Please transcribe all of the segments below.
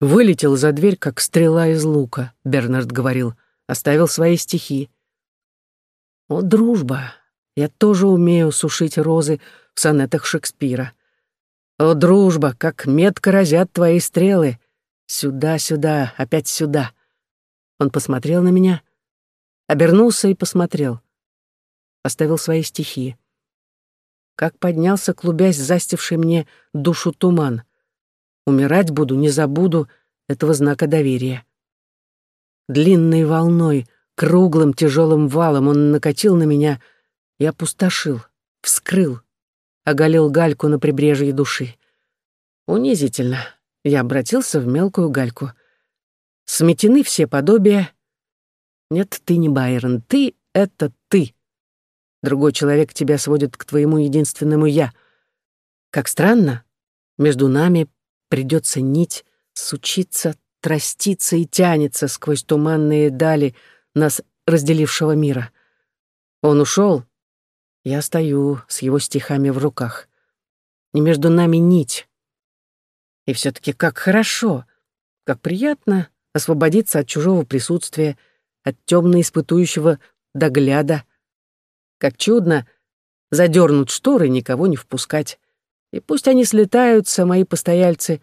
Вылетел за дверь, как стрела из лука, Бернард говорил. Оставил свои стихи. О, дружба! Я тоже умею сушить розы в сонетах Шекспира. О, дружба, как метко разят твои стрелы. Сюда, сюда, опять сюда. Он посмотрел на меня, обернулся и посмотрел. Оставил свои стихи. Как поднялся, клубясь, застивший мне душу туман. Умирать буду, не забуду этого знака доверия. Длинной волной, круглым тяжелым валом он накатил на меня — и опустошил, вскрыл, оголил гальку на прибрежье души. Унизительно. Я обратился в мелкую гальку. Сметены все подобия. Нет, ты не Байрон, ты — это ты. Другой человек тебя сводит к твоему единственному «я». Как странно, между нами придется нить, сучиться, троститься и тянется сквозь туманные дали нас разделившего мира. Он ушел, я стою с его стихами в руках. И между нами нить. И все таки как хорошо, как приятно освободиться от чужого присутствия, от темно испытующего догляда. Как чудно задернуть шторы, никого не впускать. И пусть они слетаются, мои постояльцы,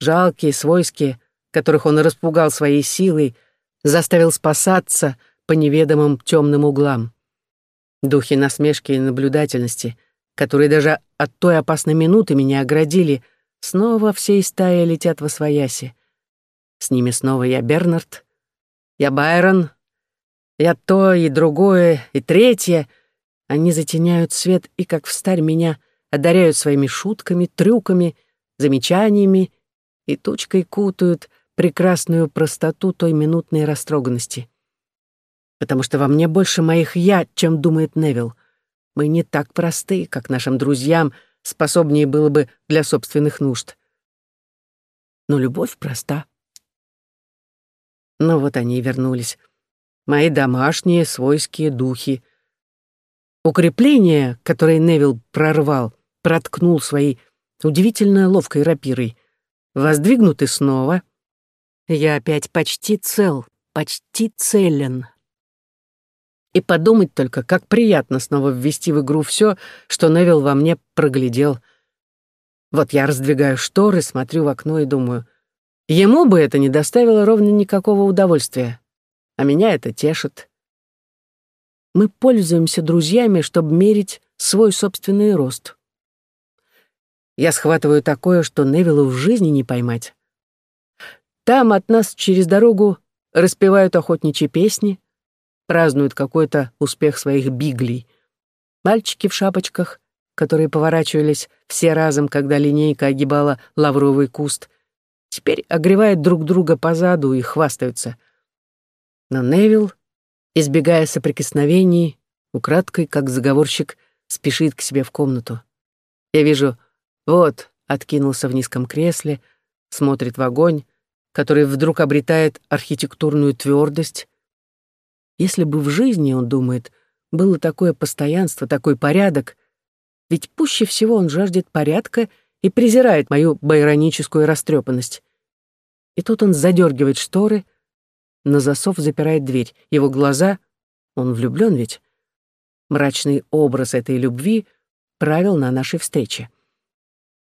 жалкие, свойские, которых он распугал своей силой, заставил спасаться по неведомым темным углам. Духи насмешки и наблюдательности, которые даже от той опасной минуты меня оградили, снова всей стаей летят во свояси. С ними снова я Бернард, я Байрон, я то и другое, и третье. Они затеняют свет и, как встарь, меня одаряют своими шутками, трюками, замечаниями и тучкой кутают прекрасную простоту той минутной растроганности потому что во мне больше моих «я», чем думает Невил. Мы не так просты, как нашим друзьям способнее было бы для собственных нужд. Но любовь проста. Ну вот они и вернулись. Мои домашние свойские духи. Укрепление, которое Невил прорвал, проткнул своей удивительно ловкой рапирой, воздвигнуты снова. Я опять почти цел, почти целен. И подумать только, как приятно снова ввести в игру все, что Невил во мне проглядел. Вот я раздвигаю шторы, смотрю в окно и думаю, ему бы это не доставило ровно никакого удовольствия, а меня это тешит. Мы пользуемся друзьями, чтобы мерить свой собственный рост. Я схватываю такое, что Невилу в жизни не поймать. Там от нас через дорогу распевают охотничьи песни, празднуют какой-то успех своих биглей. Мальчики в шапочках, которые поворачивались все разом, когда линейка огибала лавровый куст, теперь огревают друг друга по заду и хвастаются. Но Невил, избегая соприкосновений, украдкой, как заговорщик, спешит к себе в комнату. Я вижу, вот, откинулся в низком кресле, смотрит в огонь, который вдруг обретает архитектурную твердость, если бы в жизни, он думает, было такое постоянство, такой порядок, ведь пуще всего он жаждет порядка и презирает мою байроническую растрепанность. И тут он задергивает шторы, на засов запирает дверь. Его глаза, он влюблен ведь, мрачный образ этой любви правил на нашей встрече.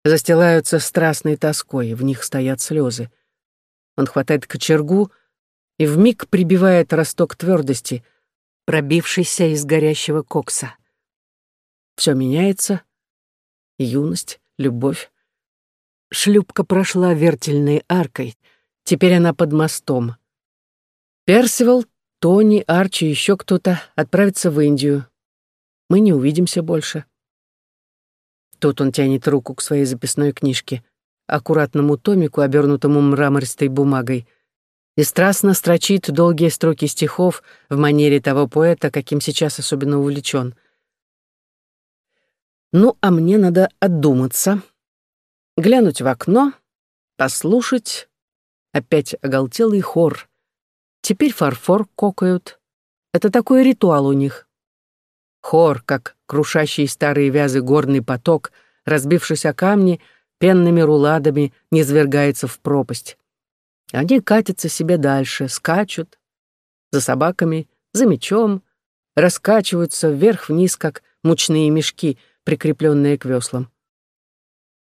Застилаются страстной тоской, в них стоят слезы. Он хватает кочергу — и вмиг прибивает росток твердости, пробившийся из горящего кокса. Все меняется. Юность, любовь. Шлюпка прошла вертельной аркой. Теперь она под мостом. Персивал, Тони, Арчи, еще кто-то отправятся в Индию. Мы не увидимся больше. Тут он тянет руку к своей записной книжке, аккуратному томику, обернутому мрамористой бумагой и страстно строчит долгие строки стихов в манере того поэта, каким сейчас особенно увлечен. Ну, а мне надо отдуматься, глянуть в окно, послушать. Опять оголтелый хор. Теперь фарфор кокают. Это такой ритуал у них. Хор, как крушащий старые вязы горный поток, разбившись о камни, пенными руладами низвергается в пропасть. Они катятся себе дальше, скачут, за собаками, за мечом, раскачиваются вверх-вниз, как мучные мешки, прикрепленные к веслам.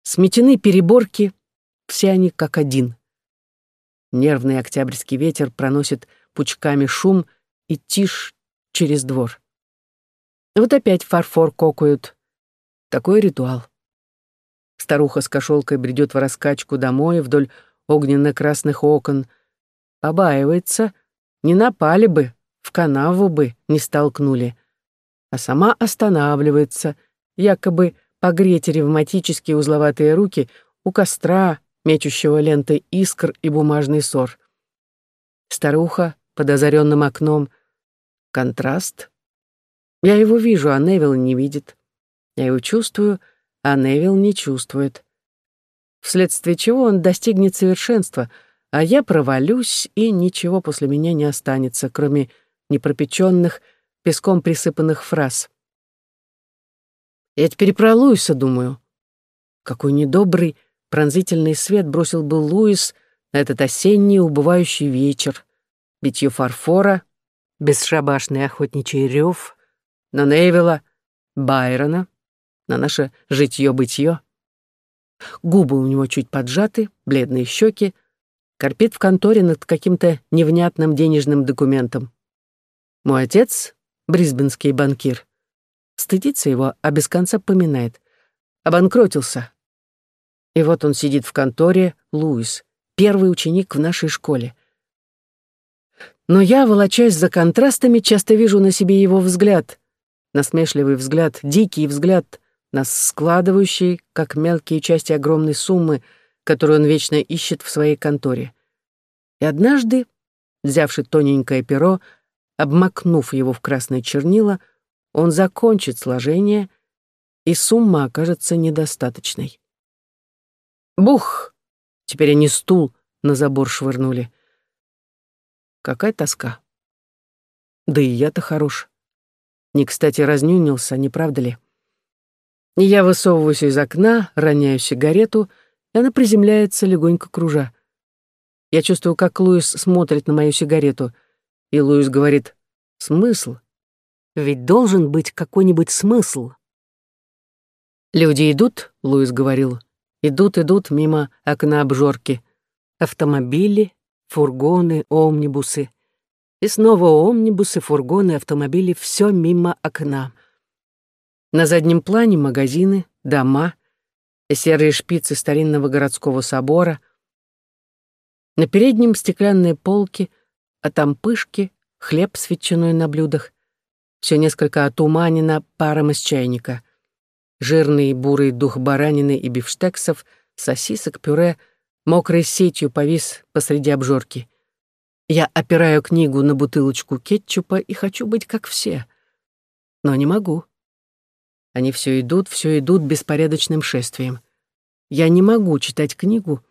Сметены переборки, все они как один. Нервный октябрьский ветер проносит пучками шум и тишь через двор. Вот опять фарфор кокают. Такой ритуал. Старуха с кошелкой бредет в раскачку домой вдоль огненно-красных окон. Побаивается, не напали бы, в канаву бы не столкнули. А сама останавливается, якобы погреть ревматические узловатые руки у костра, мечущего лентой искр и бумажный сор. Старуха под озаренным окном. Контраст. Я его вижу, а Невил не видит. Я его чувствую, а Невил не чувствует. Вследствие чего он достигнет совершенства, а я провалюсь, и ничего после меня не останется, кроме непропеченных, песком присыпанных фраз. Я теперь про Луиса думаю. Какой недобрый, пронзительный свет бросил бы Луис на этот осенний убывающий вечер. Битье фарфора, бесшабашный охотничий рев, на Невилла, Байрона, на наше житье-бытье. Губы у него чуть поджаты, бледные щеки, корпит в конторе над каким-то невнятным денежным документом. Мой отец — брисбенский банкир. Стыдится его, а без конца поминает. Обанкротился. И вот он сидит в конторе, Луис, первый ученик в нашей школе. Но я, волочась за контрастами, часто вижу на себе его взгляд. Насмешливый взгляд, дикий взгляд, нас складывающий, как мелкие части огромной суммы, которую он вечно ищет в своей конторе. И однажды, взявши тоненькое перо, обмакнув его в красное чернила, он закончит сложение, и сумма окажется недостаточной. Бух! Теперь они стул на забор швырнули. Какая тоска. Да и я-то хорош. Не кстати разнюнился, не правда ли? Я высовываюсь из окна, роняю сигарету, и она приземляется, легонько кружа. Я чувствую, как Луис смотрит на мою сигарету, и Луис говорит «Смысл? Ведь должен быть какой-нибудь смысл». «Люди идут», — Луис говорил, — «идут, идут мимо окна обжорки. Автомобили, фургоны, омнибусы. И снова омнибусы, фургоны, автомобили, все мимо окна. На заднем плане магазины, дома, серые шпицы старинного городского собора. На переднем стеклянные полки, а там пышки, хлеб с ветчиной на блюдах. Все несколько отуманено паром из чайника. Жирный бурый дух баранины и бифштексов, сосисок, пюре — мокрой сетью повис посреди обжорки. Я опираю книгу на бутылочку кетчупа и хочу быть как все. Но не могу. Они все идут, все идут беспорядочным шествием. Я не могу читать книгу,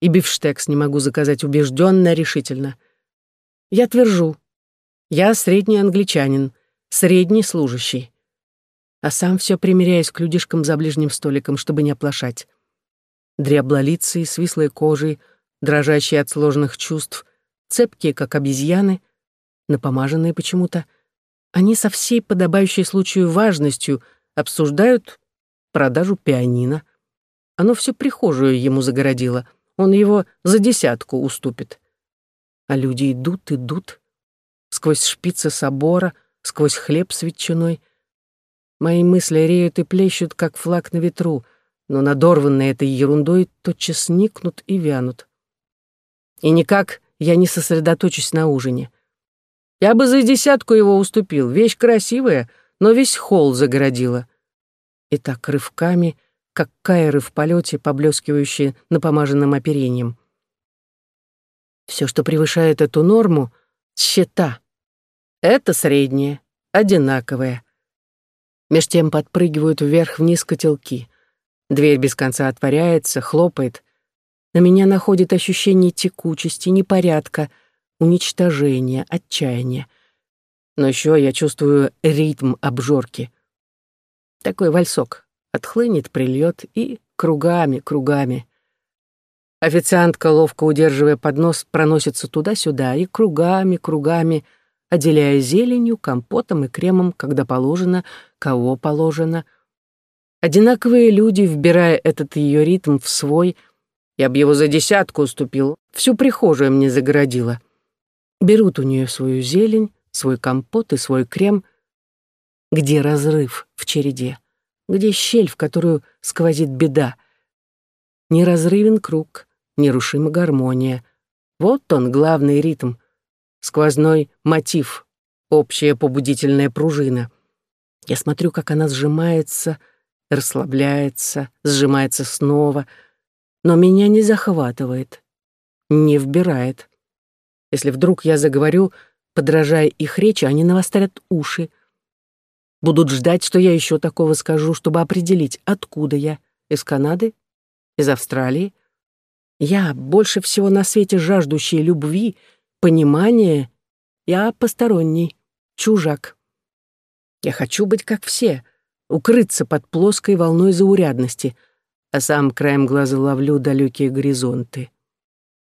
и бифштекс не могу заказать убежденно, решительно. Я твержу. Я средний англичанин, средний служащий. А сам все примеряюсь к людишкам за ближним столиком, чтобы не оплошать дряблолицые, с вислой кожей, дрожащие от сложных чувств, цепкие, как обезьяны, напомаженные почему-то, они со всей подобающей случаю важностью обсуждают продажу пианино. Оно всю прихожую ему загородило, он его за десятку уступит. А люди идут, идут, сквозь шпицы собора, сквозь хлеб с ветчиной. Мои мысли реют и плещут, как флаг на ветру, но надорванные этой ерундой тотчас никнут и вянут. И никак я не сосредоточусь на ужине. Я бы за десятку его уступил, вещь красивая, но весь холл загородила. И так рывками, как кайры в полете, поблескивающие напомаженным оперением. Все, что превышает эту норму — счета. Это среднее, одинаковое. Меж тем подпрыгивают вверх-вниз котелки. Дверь без конца отворяется, хлопает. На меня находит ощущение текучести, непорядка, уничтожения, отчаяния. Но еще я чувствую ритм обжорки. Такой вальсок. Отхлынет, прильет и кругами, кругами. Официантка, ловко удерживая поднос, проносится туда-сюда и кругами, кругами, отделяя зеленью, компотом и кремом, когда положено, кого положено. Одинаковые люди, вбирая этот ее ритм в свой, я б его за десятку уступил, всю прихожую мне загородила. Берут у нее свою зелень, свой компот и свой крем. Где разрыв в череде? Где щель, в которую сквозит беда? Неразрывен круг, нерушима гармония. Вот он, главный ритм, сквозной мотив, общая побудительная пружина. Я смотрю, как она сжимается, расслабляется, сжимается снова, но меня не захватывает, не вбирает. Если вдруг я заговорю, подражая их речи, они навострят уши, будут ждать, что я еще такого скажу, чтобы определить, откуда я, из Канады, из Австралии. Я, больше всего на свете жаждущий любви, понимания, я посторонний, чужак. Я хочу быть как все, укрыться под плоской волной заурядности, а сам краем глаза ловлю далекие горизонты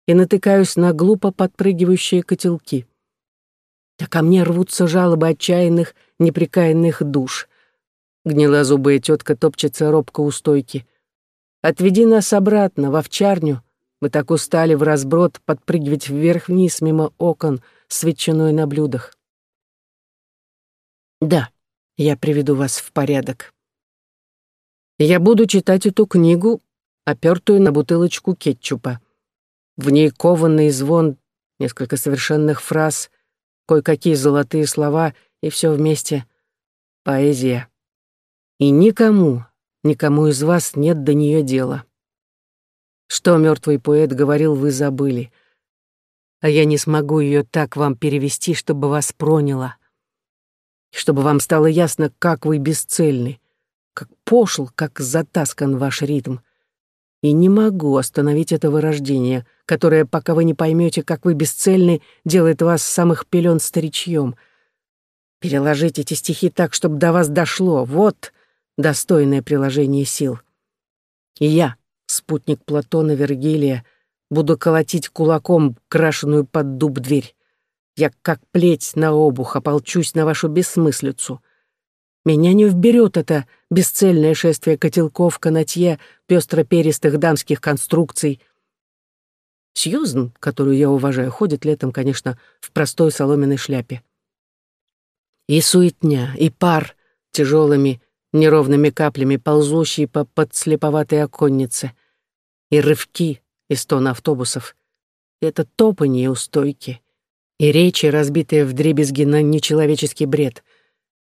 и натыкаюсь на глупо подпрыгивающие котелки. А ко мне рвутся жалобы отчаянных, неприкаянных душ. Гнилозубая тетка топчется робко у стойки. «Отведи нас обратно, в овчарню. Мы так устали в разброд подпрыгивать вверх-вниз мимо окон с ветчиной на блюдах». «Да, я приведу вас в порядок. Я буду читать эту книгу, опертую на бутылочку кетчупа. В ней кованный звон, несколько совершенных фраз, кое-какие золотые слова и все вместе — поэзия. И никому, никому из вас нет до нее дела. Что мертвый поэт говорил, вы забыли. А я не смогу ее так вам перевести, чтобы вас проняло. Чтобы вам стало ясно, как вы бесцельны, как пошел, как затаскан ваш ритм — и не могу остановить это вырождение, которое, пока вы не поймете, как вы бесцельны, делает вас самых пелен старичьем. Переложить эти стихи так, чтобы до вас дошло. Вот достойное приложение сил. И я, спутник Платона Вергилия, буду колотить кулаком крашеную под дуб дверь. Я, как плеть на обух, ополчусь на вашу бессмыслицу. Меня не вберет это бесцельное шествие котелков, канатье, пестро-перистых дамских конструкций. Сьюзен, которую я уважаю, ходит летом, конечно, в простой соломенной шляпе. И суетня, и пар тяжелыми неровными каплями, ползущие по подслеповатой оконнице, и рывки из тона автобусов, и это топанье у стойки, и речи, разбитые в дребезги на нечеловеческий бред —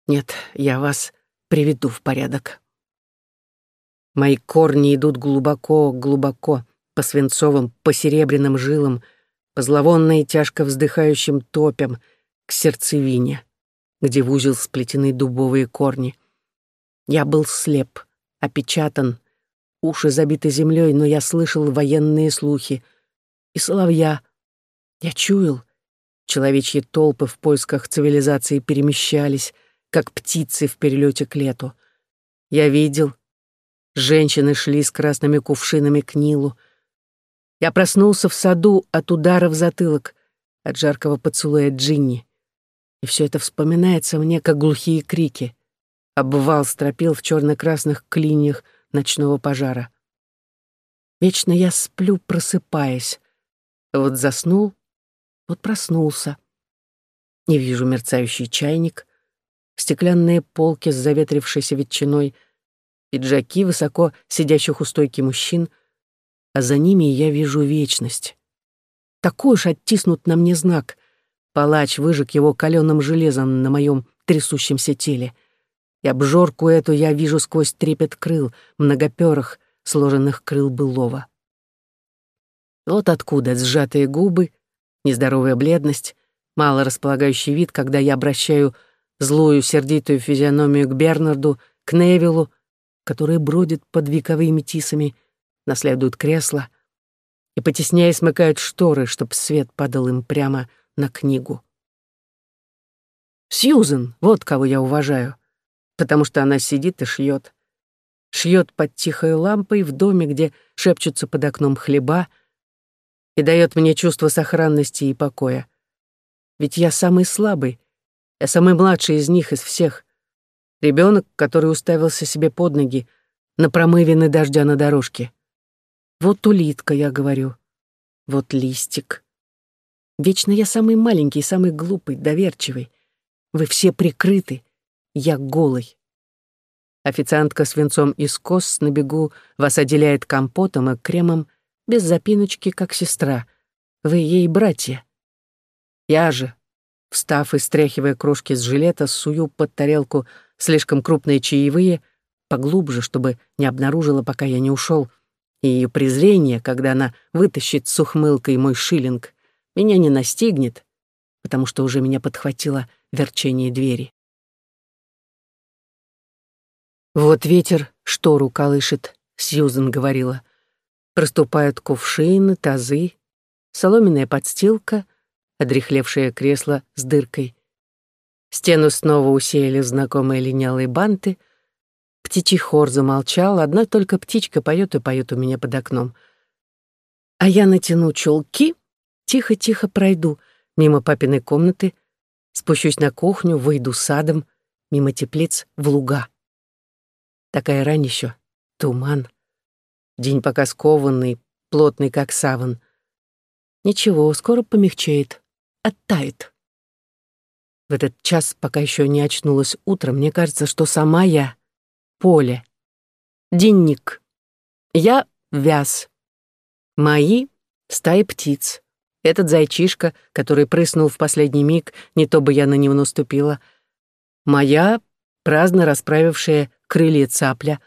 нет, я вас приведу в порядок. Мои корни идут глубоко-глубоко, по свинцовым, по серебряным жилам, по зловонной тяжко вздыхающим топям, к сердцевине, где в узел сплетены дубовые корни. Я был слеп, опечатан, уши забиты землей, но я слышал военные слухи. И соловья. Я чуял. Человечьи толпы в поисках цивилизации перемещались — как птицы в перелете к лету. Я видел, женщины шли с красными кувшинами к Нилу. Я проснулся в саду от удара в затылок, от жаркого поцелуя Джинни. И все это вспоминается мне, как глухие крики. Обвал стропил в черно-красных клиньях ночного пожара. Вечно я сплю, просыпаясь. Вот заснул, вот проснулся. Не вижу мерцающий чайник, стеклянные полки с заветрившейся ветчиной, пиджаки высоко сидящих у стойки мужчин, а за ними я вижу вечность. Такой уж оттиснут на мне знак. Палач выжег его каленым железом на моем трясущемся теле. И обжорку эту я вижу сквозь трепет крыл, многоперых, сложенных крыл былого. Вот откуда сжатые губы, нездоровая бледность, мало располагающий вид, когда я обращаю злую сердитую физиономию к Бернарду, к Невилу, который бродит под вековыми тисами, наследуют кресло и, потесняя, смыкают шторы, чтоб свет падал им прямо на книгу. Сьюзен, вот кого я уважаю, потому что она сидит и шьет. Шьет под тихой лампой в доме, где шепчутся под окном хлеба, и дает мне чувство сохранности и покоя. Ведь я самый слабый, я самый младший из них, из всех. Ребенок, который уставился себе под ноги на промывины дождя на дорожке. Вот улитка, я говорю. Вот листик. Вечно я самый маленький, самый глупый, доверчивый. Вы все прикрыты. Я голый. Официантка с венцом из кос на бегу вас отделяет компотом и кремом без запиночки, как сестра. Вы ей братья. Я же, встав и стряхивая крошки с жилета, сую под тарелку слишком крупные чаевые, поглубже, чтобы не обнаружила, пока я не ушел, и ее презрение, когда она вытащит с ухмылкой мой шиллинг, меня не настигнет, потому что уже меня подхватило верчение двери. «Вот ветер штору колышет», — Сьюзен говорила. Проступают кувшины, тазы, соломенная подстилка, одрехлевшее кресло с дыркой. Стену снова усеяли знакомые линялые банты. Птичий хор замолчал, одна только птичка поет и поет у меня под окном. А я натяну чулки, тихо-тихо пройду мимо папиной комнаты, спущусь на кухню, выйду садом, мимо теплиц в луга. Такая рань еще, туман. День пока скованный, плотный, как саван. Ничего, скоро помягчеет, оттает. В этот час, пока еще не очнулась утром, мне кажется, что сама я — поле. Денник. Я — вяз. Мои — стаи птиц. Этот зайчишка, который прыснул в последний миг, не то бы я на него наступила. Моя, праздно расправившая крылья цапля.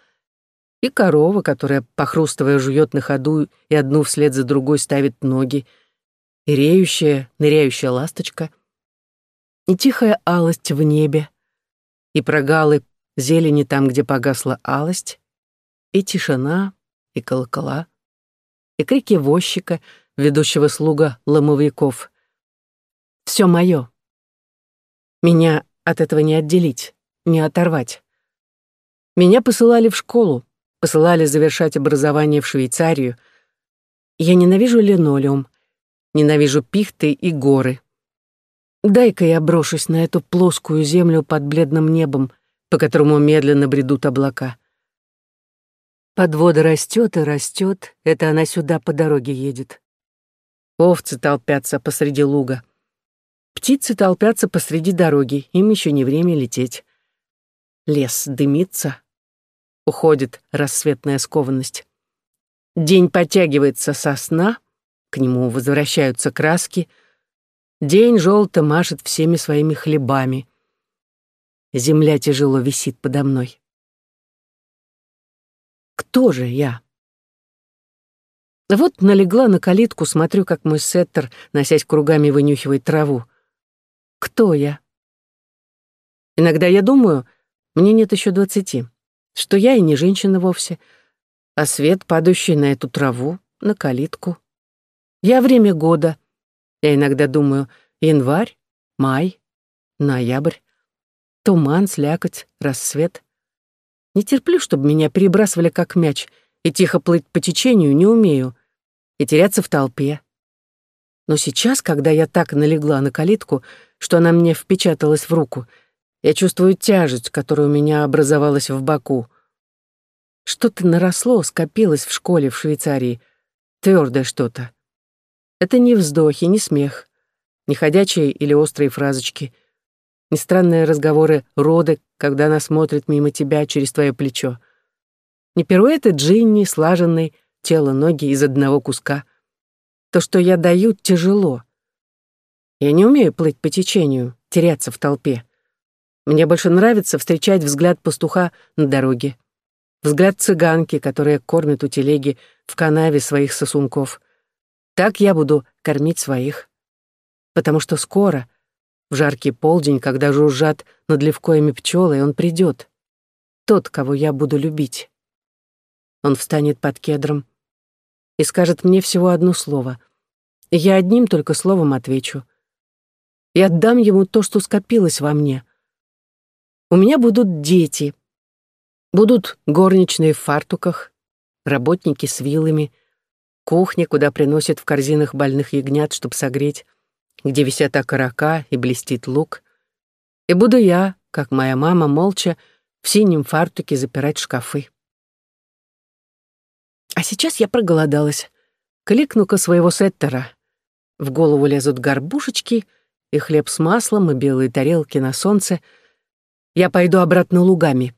И корова, которая, похрустывая, жует на ходу и одну вслед за другой ставит ноги. Реющая, ныряющая ласточка — и тихая алость в небе, и прогалы зелени там, где погасла алость, и тишина, и колокола, и крики возчика, ведущего слуга ломовиков. Все мое. Меня от этого не отделить, не оторвать. Меня посылали в школу, посылали завершать образование в Швейцарию. Я ненавижу линолеум, ненавижу пихты и горы. Дай-ка я брошусь на эту плоскую землю под бледным небом, по которому медленно бредут облака. Подвода растет и растет, это она сюда по дороге едет. Овцы толпятся посреди луга. Птицы толпятся посреди дороги, им еще не время лететь. Лес дымится. Уходит рассветная скованность. День подтягивается со сна, к нему возвращаются краски — День желто машет всеми своими хлебами. Земля тяжело висит подо мной. Кто же я? Вот налегла на калитку, смотрю, как мой сеттер, носясь кругами, вынюхивает траву. Кто я? Иногда я думаю, мне нет еще двадцати, что я и не женщина вовсе, а свет, падающий на эту траву, на калитку. Я время года — я иногда думаю, январь, май, ноябрь, туман, слякоть, рассвет. Не терплю, чтобы меня перебрасывали как мяч, и тихо плыть по течению не умею, и теряться в толпе. Но сейчас, когда я так налегла на калитку, что она мне впечаталась в руку, я чувствую тяжесть, которая у меня образовалась в боку. Что-то наросло, скопилось в школе в Швейцарии, твердое что-то. Это не вздохи, не смех, не ходячие или острые фразочки, не странные разговоры роды, когда она смотрит мимо тебя через твое плечо. Не пируэты Джинни, слаженный, тело-ноги из одного куска. То, что я даю, тяжело. Я не умею плыть по течению, теряться в толпе. Мне больше нравится встречать взгляд пастуха на дороге. Взгляд цыганки, которая кормит у телеги в канаве своих сосунков — так я буду кормить своих. Потому что скоро, в жаркий полдень, когда жужжат над левкоями пчелы, он придет. Тот, кого я буду любить. Он встанет под кедром и скажет мне всего одно слово. Я одним только словом отвечу. И отдам ему то, что скопилось во мне. У меня будут дети. Будут горничные в фартуках, работники с вилами, кухне, куда приносят в корзинах больных ягнят, чтобы согреть, где висят окорока и блестит лук. И буду я, как моя мама, молча, в синем фартуке запирать шкафы. А сейчас я проголодалась. Кликну-ка своего сеттера. В голову лезут горбушечки, и хлеб с маслом, и белые тарелки на солнце. Я пойду обратно лугами.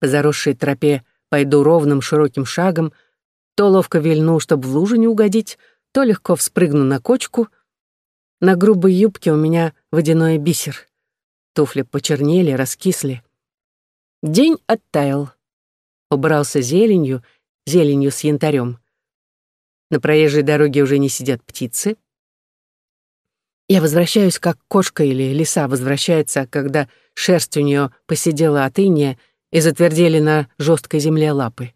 По заросшей тропе пойду ровным широким шагом, то ловко вильну, чтобы в лужу не угодить, то легко вспрыгну на кочку. На грубой юбке у меня водяной бисер. Туфли почернели, раскисли. День оттаял. Убрался зеленью, зеленью с янтарем. На проезжей дороге уже не сидят птицы. Я возвращаюсь, как кошка или лиса возвращается, когда шерсть у нее посидела от иния и затвердели на жесткой земле лапы.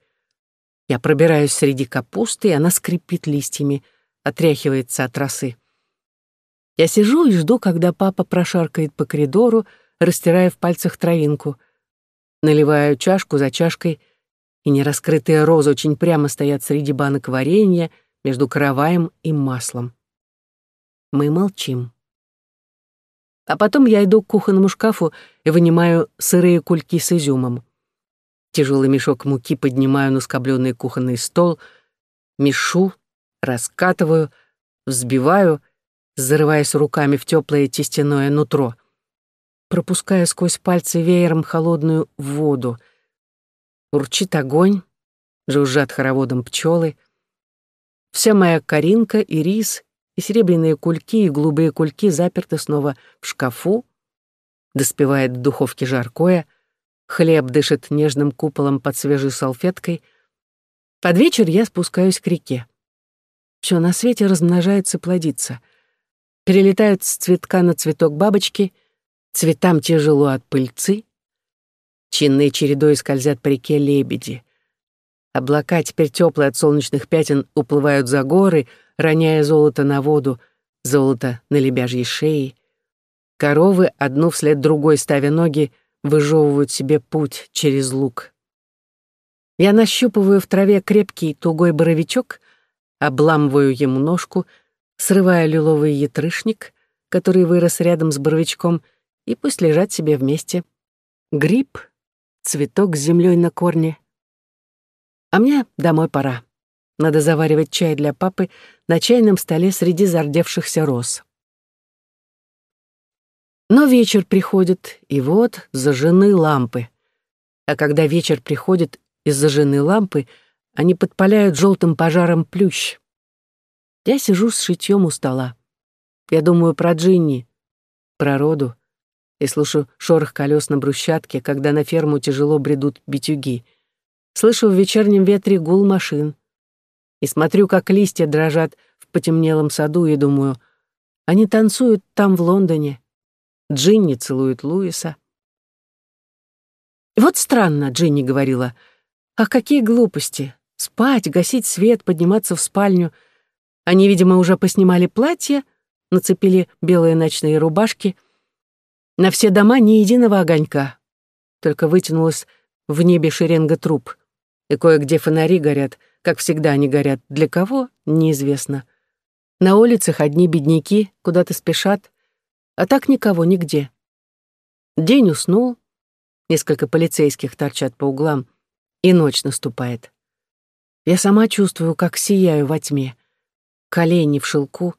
Я пробираюсь среди капусты, и она скрипит листьями, отряхивается от росы. Я сижу и жду, когда папа прошаркает по коридору, растирая в пальцах травинку. Наливаю чашку за чашкой, и нераскрытые розы очень прямо стоят среди банок варенья, между караваем и маслом. Мы молчим. А потом я иду к кухонному шкафу и вынимаю сырые кульки с изюмом. Тяжелый мешок муки поднимаю на скобленный кухонный стол, мешу, раскатываю, взбиваю, зарываясь руками в теплое тестяное нутро, пропуская сквозь пальцы веером холодную воду. Урчит огонь, жужжат хороводом пчелы — Вся моя коринка и рис, и серебряные кульки, и голубые кульки заперты снова в шкафу. Доспевает в духовке жаркое, хлеб дышит нежным куполом под свежей салфеткой. Под вечер я спускаюсь к реке. Все на свете размножается и плодится. Перелетают с цветка на цветок бабочки, цветам тяжело от пыльцы. Чинные чередой скользят по реке лебеди. Облака, теперь теплые от солнечных пятен, уплывают за горы, роняя золото на воду, золото на лебяжьей шее. Коровы, одну вслед другой ставя ноги, выжевывают себе путь через луг. Я нащупываю в траве крепкий тугой боровичок, обламываю ему ножку, срываю лиловый ятрышник, который вырос рядом с боровичком, и пусть лежат себе вместе. Гриб, цветок с землей на корне, а мне домой пора. Надо заваривать чай для папы на чайном столе среди зардевшихся роз. Но вечер приходит, и вот зажжены лампы. А когда вечер приходит и зажжены лампы, они подпаляют желтым пожаром плющ. Я сижу с шитьем у стола. Я думаю про Джинни, про роду, и слушаю шорох колес на брусчатке, когда на ферму тяжело бредут битюги — Слышу в вечернем ветре гул машин. И смотрю, как листья дрожат в потемнелом саду, и думаю, они танцуют там, в Лондоне. Джинни целует Луиса. «Вот странно», — Джинни говорила. «Ах, какие глупости! Спать, гасить свет, подниматься в спальню. Они, видимо, уже поснимали платья, нацепили белые ночные рубашки. На все дома ни единого огонька. Только вытянулась в небе шеренга труб и кое-где фонари горят, как всегда они горят. Для кого — неизвестно. На улицах одни бедняки куда-то спешат, а так никого нигде. День уснул, несколько полицейских торчат по углам, и ночь наступает. Я сама чувствую, как сияю во тьме. Колени в шелку,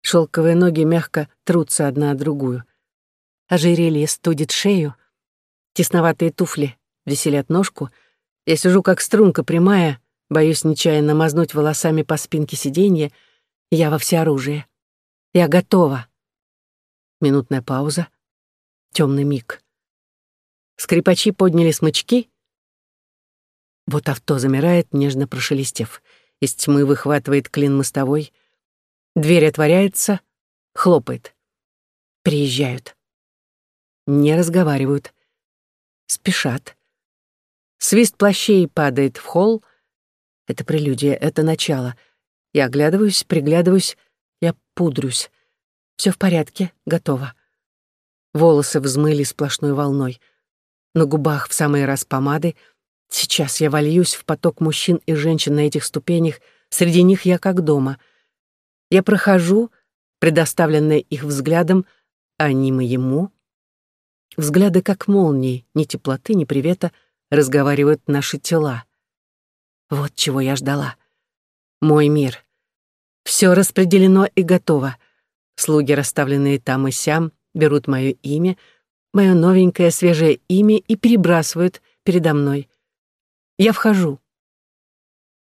шелковые ноги мягко трутся одна о другую. Ожерелье студит шею, тесноватые туфли веселят ножку — я сижу как струнка прямая, боюсь нечаянно мазнуть волосами по спинке сиденья. Я во всеоружии. Я готова. Минутная пауза. Темный миг. Скрипачи подняли смычки. Вот авто замирает, нежно прошелестев. Из тьмы выхватывает клин мостовой. Дверь отворяется, хлопает. Приезжают. Не разговаривают. Спешат. Свист плащей падает в холл. Это прелюдия, это начало. Я оглядываюсь, приглядываюсь, я пудрюсь. Все в порядке, готово. Волосы взмыли сплошной волной. На губах в самый раз помады. Сейчас я вольюсь в поток мужчин и женщин на этих ступенях Среди них я как дома. Я прохожу, предоставленная их взглядом, а они моему. Взгляды как молнии, ни теплоты, ни привета, разговаривают наши тела. Вот чего я ждала. Мой мир. Все распределено и готово. Слуги, расставленные там и сям, берут мое имя, мое новенькое свежее имя и перебрасывают передо мной. Я вхожу.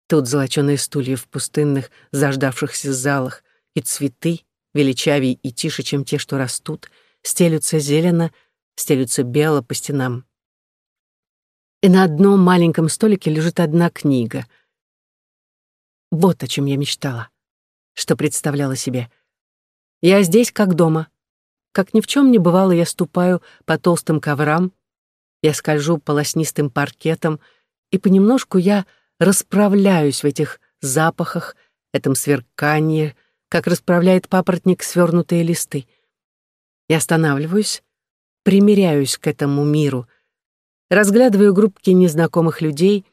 Тут золоченые стулья в пустынных, заждавшихся залах, и цветы, величавей и тише, чем те, что растут, стелются зелено, стелются бело по стенам. И на одном маленьком столике лежит одна книга. Вот о чем я мечтала, что представляла себе. Я здесь как дома. Как ни в чем не бывало, я ступаю по толстым коврам, я скольжу по лоснистым паркетам, и понемножку я расправляюсь в этих запахах, этом сверкании, как расправляет папоротник свернутые листы. Я останавливаюсь, примиряюсь к этому миру, разглядываю группки незнакомых людей.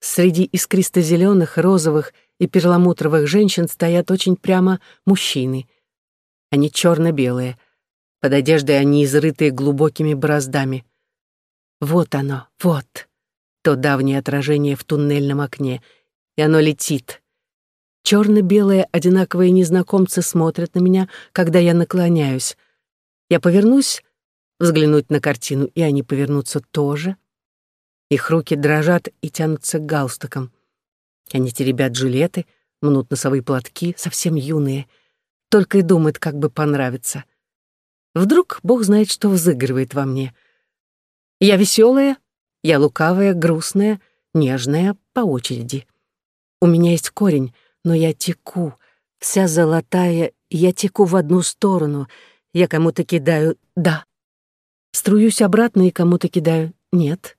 Среди искристо-зеленых, розовых и перламутровых женщин стоят очень прямо мужчины. Они черно-белые, под одеждой они изрытые глубокими бороздами. Вот оно, вот то давнее отражение в туннельном окне, и оно летит. Черно-белые одинаковые незнакомцы смотрят на меня, когда я наклоняюсь. Я повернусь, взглянуть на картину, и они повернутся тоже. Их руки дрожат и тянутся к галстукам. Они теребят жилеты, мнут носовые платки, совсем юные. Только и думают, как бы понравиться. Вдруг Бог знает, что взыгрывает во мне. Я веселая, я лукавая, грустная, нежная по очереди. У меня есть корень, но я теку, вся золотая, я теку в одну сторону. Я кому-то кидаю «да». Струюсь обратно и кому-то кидаю «нет».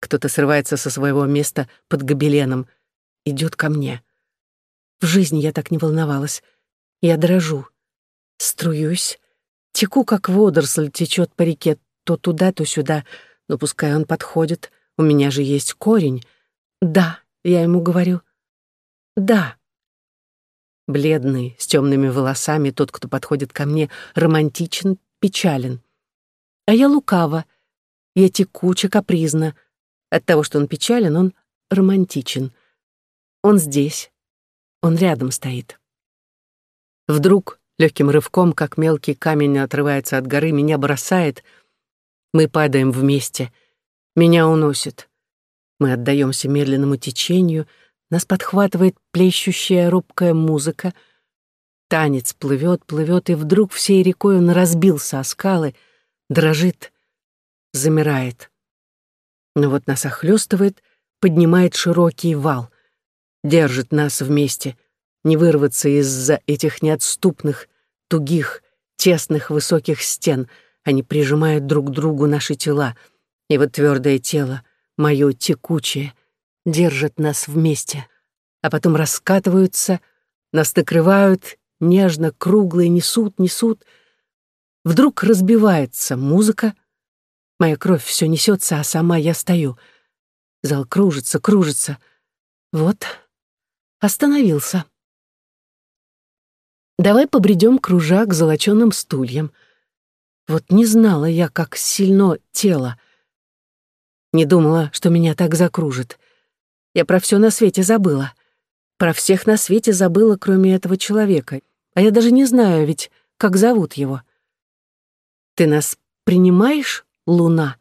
Кто-то срывается со своего места под гобеленом, идет ко мне. В жизни я так не волновалась. Я дрожу, струюсь, теку, как водоросль течет по реке, то туда, то сюда — но пускай он подходит, у меня же есть корень. Да, я ему говорю. Да. Бледный, с темными волосами, тот, кто подходит ко мне, романтичен, печален. А я лукава, я текуча, капризна. От того, что он печален, он романтичен. Он здесь, он рядом стоит. Вдруг, легким рывком, как мелкий камень отрывается от горы, меня бросает — мы падаем вместе. Меня уносит. Мы отдаемся медленному течению, нас подхватывает плещущая робкая музыка. Танец плывет, плывет, и вдруг всей рекой он разбился о скалы, дрожит, замирает. Но вот нас охлёстывает, поднимает широкий вал, держит нас вместе, не вырваться из-за этих неотступных, тугих, тесных высоких стен — они прижимают друг к другу наши тела, и вот твердое тело, мое текучее, держит нас вместе, а потом раскатываются, нас накрывают, нежно, круглые, несут, несут. Вдруг разбивается музыка, моя кровь все несется, а сама я стою. Зал кружится, кружится. Вот, остановился. Давай побредем кружа к золочёным стульям — вот не знала я, как сильно тело. Не думала, что меня так закружит. Я про все на свете забыла. Про всех на свете забыла, кроме этого человека. А я даже не знаю ведь, как зовут его. Ты нас принимаешь, луна?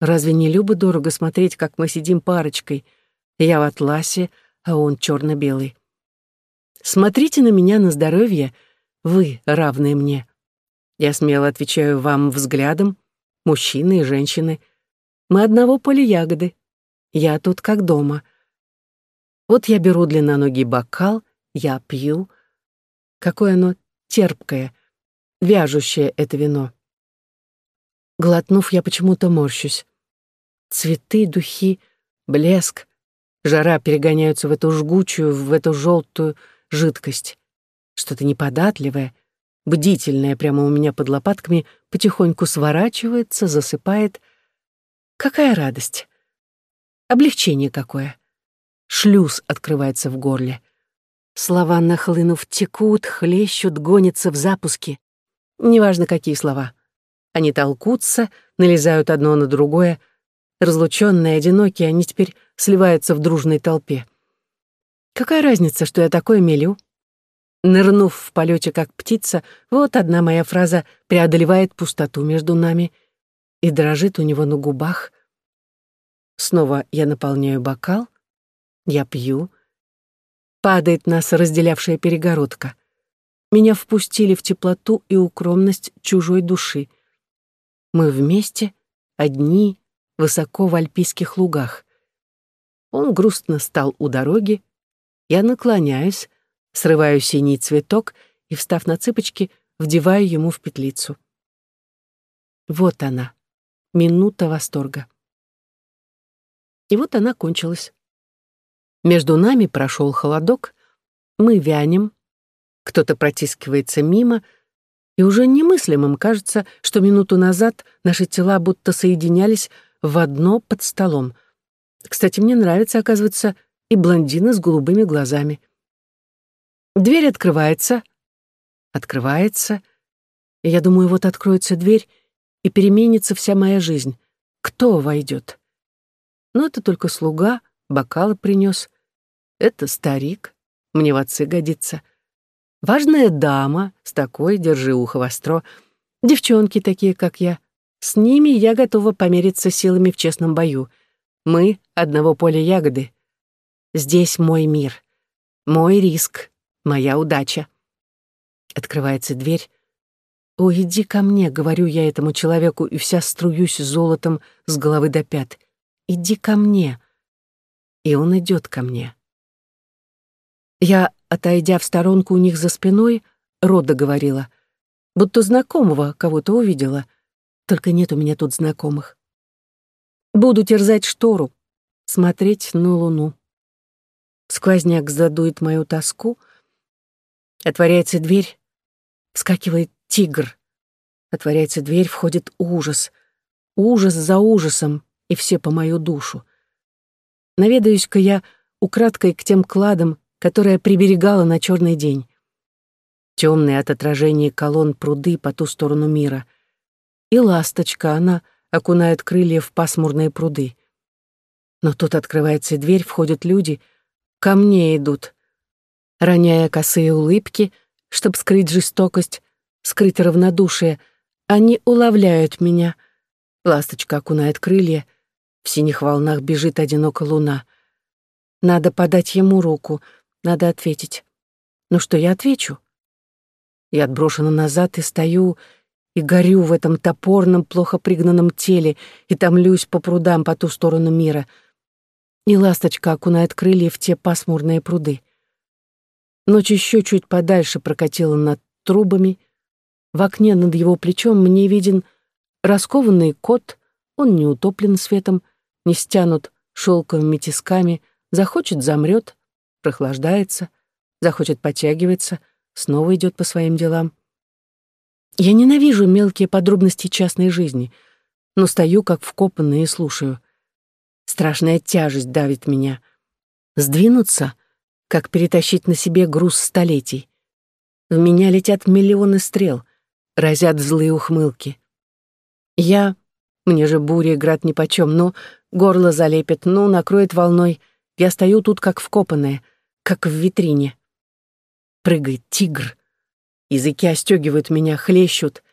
Разве не любо-дорого смотреть, как мы сидим парочкой? Я в атласе, а он черно белый Смотрите на меня на здоровье, вы, равные мне. Я смело отвечаю вам взглядом, мужчины и женщины. Мы одного поля ягоды. Я тут как дома. Вот я беру длинноногий бокал, я пью. Какое оно терпкое, вяжущее это вино. Глотнув, я почему-то морщусь. Цветы, духи, блеск, жара перегоняются в эту жгучую, в эту желтую жидкость. Что-то неподатливое — бдительная прямо у меня под лопатками, потихоньку сворачивается, засыпает. Какая радость! Облегчение какое! шлюз открывается в горле. Слова, нахлынув, текут, хлещут, гонятся в запуске. Неважно, какие слова. Они толкутся, налезают одно на другое. Разлученные, одинокие, они теперь сливаются в дружной толпе. Какая разница, что я такое мелю? Нырнув в полете как птица, вот одна моя фраза преодолевает пустоту между нами и дрожит у него на губах. Снова я наполняю бокал, я пью, падает нас разделявшая перегородка. Меня впустили в теплоту и укромность чужой души. Мы вместе, одни, высоко в альпийских лугах. Он грустно стал у дороги. Я наклоняюсь, срываю синий цветок и, встав на цыпочки, вдеваю ему в петлицу. Вот она, минута восторга. И вот она кончилась. Между нами прошел холодок, мы вянем, кто-то протискивается мимо, и уже немыслимым кажется, что минуту назад наши тела будто соединялись в одно под столом. Кстати, мне нравится, оказывается, и блондины с голубыми глазами. Дверь открывается, открывается, и я думаю, вот откроется дверь, и переменится вся моя жизнь. Кто войдет? Но это только слуга, бокалы принес. Это старик, мне в отцы годится. Важная дама, с такой, держи ухо востро. Девчонки такие, как я. С ними я готова помериться силами в честном бою. Мы — одного поля ягоды. Здесь мой мир, мой риск, моя удача. Открывается дверь. «О, иди ко мне», — говорю я этому человеку, и вся струюсь золотом с головы до пят. «Иди ко мне». И он идет ко мне. Я, отойдя в сторонку у них за спиной, Рода говорила, будто знакомого кого-то увидела, только нет у меня тут знакомых. Буду терзать штору, смотреть на луну. Сквозняк задует мою тоску. Отворяется дверь, вскакивает тигр. Отворяется дверь, входит ужас. Ужас за ужасом, и все по мою душу. Наведаюсь-ка я украдкой к тем кладам, которая приберегала на черный день. Темные от отражения колонн пруды по ту сторону мира. И ласточка, она окунает крылья в пасмурные пруды. Но тут открывается дверь, входят люди, ко мне идут, роняя косые улыбки, чтобы скрыть жестокость, скрыть равнодушие. Они уловляют меня. Ласточка окунает крылья, в синих волнах бежит одиноко луна. Надо подать ему руку — надо ответить. Ну что я отвечу? Я отброшена назад и стою, и горю в этом топорном, плохо пригнанном теле, и томлюсь по прудам по ту сторону мира. И ласточка окунает крылья в те пасмурные пруды. Ночь еще чуть подальше прокатила над трубами. В окне над его плечом мне виден раскованный кот, он не утоплен светом, не стянут шелковыми тисками, захочет — замрет, прохлаждается, захочет подтягиваться, снова идет по своим делам. Я ненавижу мелкие подробности частной жизни, но стою как вкопанная и слушаю. Страшная тяжесть давит меня. Сдвинуться, как перетащить на себе груз столетий. В меня летят миллионы стрел, разят злые ухмылки. Я, мне же буря и град нипочем, ну, горло залепит, ну, накроет волной. Я стою тут как вкопанная — как в витрине. Прыгает тигр. Языки остегивают меня, хлещут.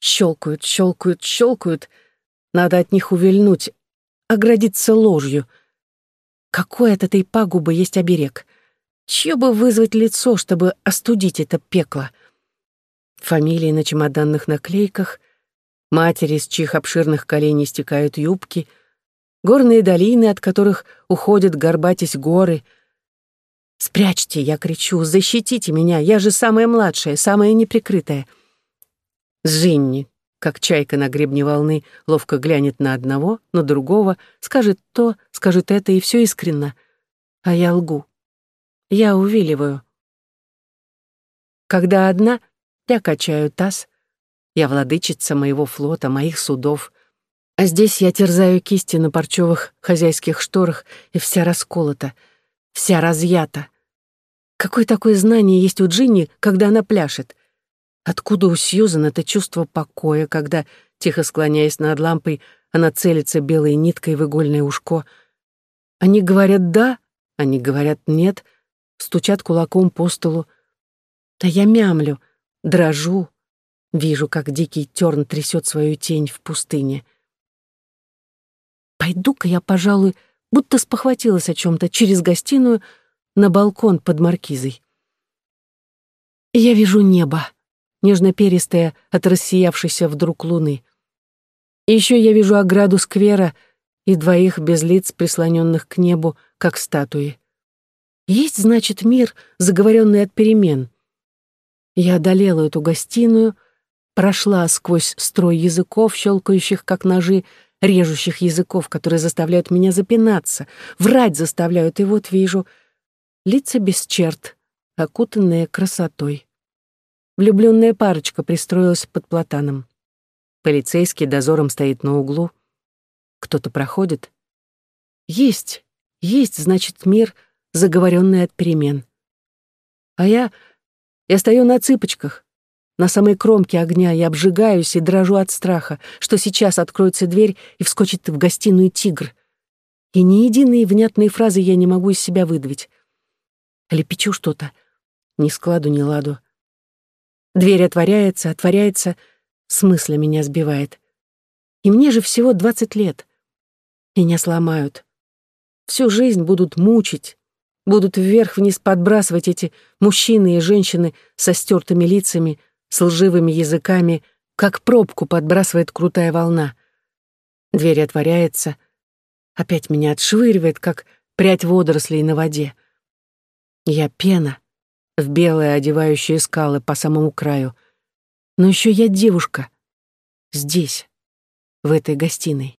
Щелкают, щелкают, щелкают. Надо от них увильнуть, оградиться ложью. Какой от этой пагубы есть оберег? Чье бы вызвать лицо, чтобы остудить это пекло? Фамилии на чемоданных наклейках, матери, с чьих обширных коленей стекают юбки, горные долины, от которых уходят горбатясь горы — «Спрячьте!» — я кричу. «Защитите меня! Я же самая младшая, самая неприкрытая!» Джинни, как чайка на гребне волны, ловко глянет на одного, на другого, скажет то, скажет это, и все искренно. А я лгу. Я увиливаю. Когда одна, я качаю таз. Я владычица моего флота, моих судов. А здесь я терзаю кисти на парчевых хозяйских шторах, и вся расколота — вся разъята. Какое такое знание есть у Джинни, когда она пляшет? Откуда у Сьюзан это чувство покоя, когда, тихо склоняясь над лампой, она целится белой ниткой в игольное ушко? Они говорят «да», они говорят «нет», стучат кулаком по столу. Да я мямлю, дрожу, вижу, как дикий терн трясет свою тень в пустыне. Пойду-ка я, пожалуй, будто спохватилась о чем-то через гостиную на балкон под маркизой. я вижу небо, нежно-перистое от рассиявшейся вдруг луны. И еще я вижу ограду сквера и двоих без лиц, прислоненных к небу, как статуи. Есть, значит, мир, заговоренный от перемен. Я одолела эту гостиную, прошла сквозь строй языков, щелкающих, как ножи, режущих языков, которые заставляют меня запинаться, врать заставляют, и вот вижу лица без черт, окутанные красотой. Влюбленная парочка пристроилась под платаном. Полицейский дозором стоит на углу. Кто-то проходит. Есть, есть, значит, мир, заговоренный от перемен. А я... я стою на цыпочках, на самой кромке огня, я обжигаюсь и дрожу от страха, что сейчас откроется дверь и вскочит в гостиную тигр. И ни единой внятной фразы я не могу из себя выдавить. Лепечу что-то, ни складу, ни ладу. Дверь отворяется, отворяется, смысла меня сбивает. И мне же всего двадцать лет. Меня сломают. Всю жизнь будут мучить, будут вверх-вниз подбрасывать эти мужчины и женщины со стертыми лицами, с лживыми языками, как пробку подбрасывает крутая волна. Дверь отворяется, опять меня отшвыривает, как прядь водорослей на воде. Я пена, в белые одевающие скалы по самому краю. Но еще я девушка. Здесь, в этой гостиной.